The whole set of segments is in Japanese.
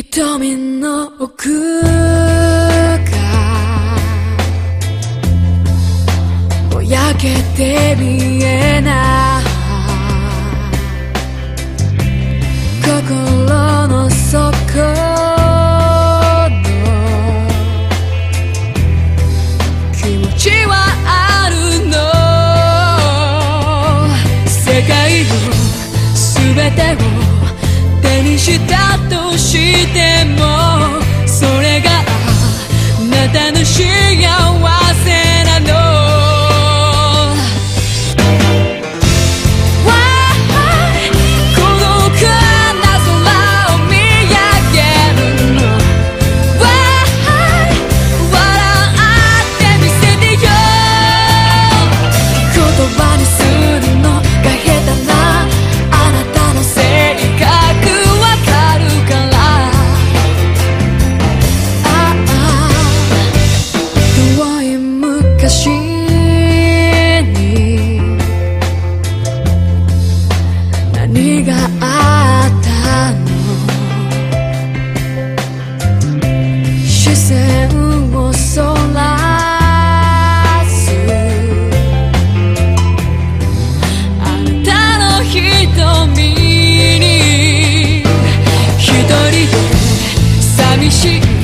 瞳の奥がぼやけて見えない。心の底の気持ちはあるの世界の全てを手にしたとしてもそれがあなたの幸せ線をそらす。あなたの瞳に一人で寂しい。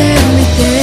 tell me